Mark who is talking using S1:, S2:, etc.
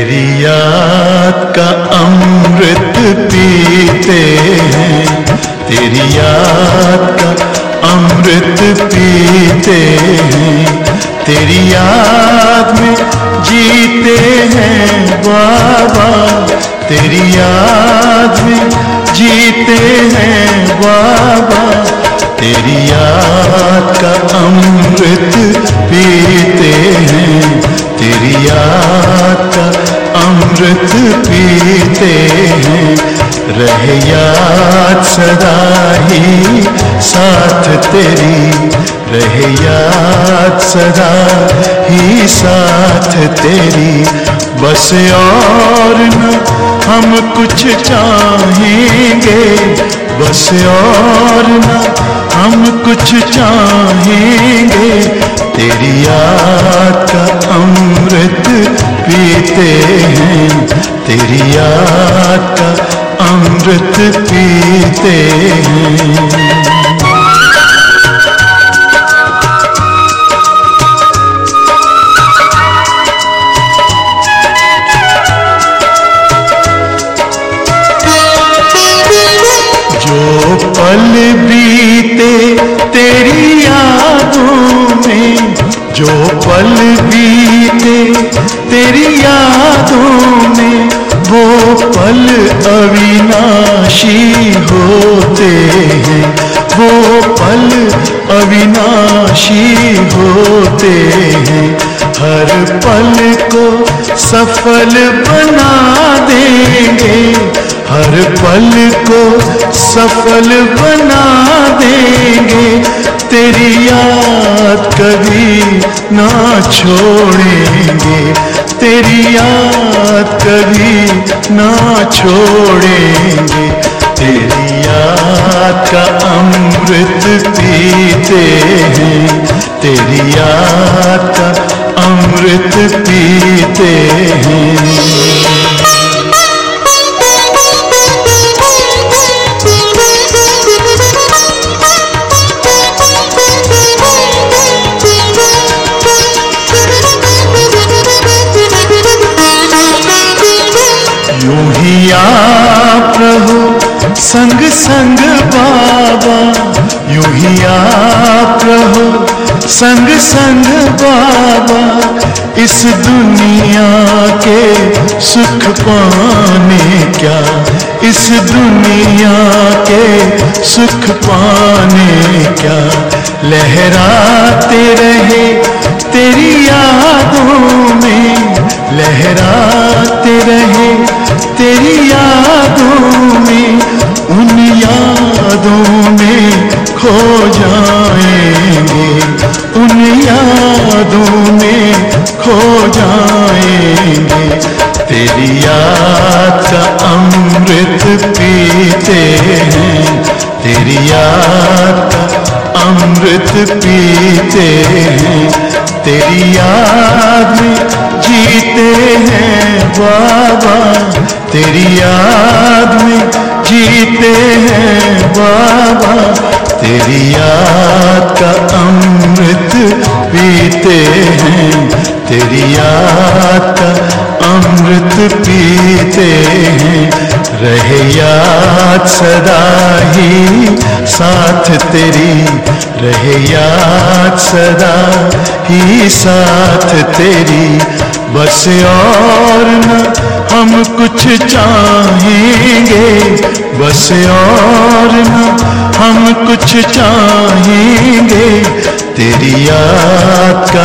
S1: तेरी याद का अमृत पीते हैं। तेरी याद का अमृत पीते हैं। तेरी याद में जीते हैं बाबा। तेरी याद में जीते हैं बाबा। तेरी याद का अमृत पीते हैं। रह याद सदा ही साथ तेरी। रह याद सदा ही साथ तेरी। बस और न हम कुछ चाहेंगे। बस और न हम कुछ चाहेंगे। अमृत पीते हैं। जो पल बीते तेरी यादों में जो पल बीते तेरी यादों पल अविनाशी होते हैं। वो पल अविनाशी होते हैं। हर पल को सफल बना देंगे। हर पल को सफल बना देंगे। तेरी याद कभी ना छोड़ेंगे। तेरी याद कभी ना छोड़ेंगे। तेरी याद का अमृत पीते हैं। तेरी याद का अमृत पीते हैं। संग संग बाबा, यूँ ही आप रहो। संग संग बाबा, इस दुनिया के सुख पाने क्या? इस दुनिया के सुख पाने क्या? लहराते रहे तेरी यादों में, लहराते रहे तेरी यादों में उन यादों में खो जाएँगे। उन यादों में खो जाएँगे। तेरी याद का अमृत पीते हैं। तेरी याद का अमृत पीते हैं। तेरी याद में जीते हैं बाबा। तेरी याद में जीते हैं बाबा। तेरी याद का अमृत पीते हैं। तेरी याद का अमृत पीते हैं। रहे याद सदा ही साथ तेरी। रहे याद सदा ही साथ तेरी। बस और न हम कुछ चाहेंगे बस और न हम कुछ चाहेंगे। तेरी याद का